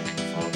project for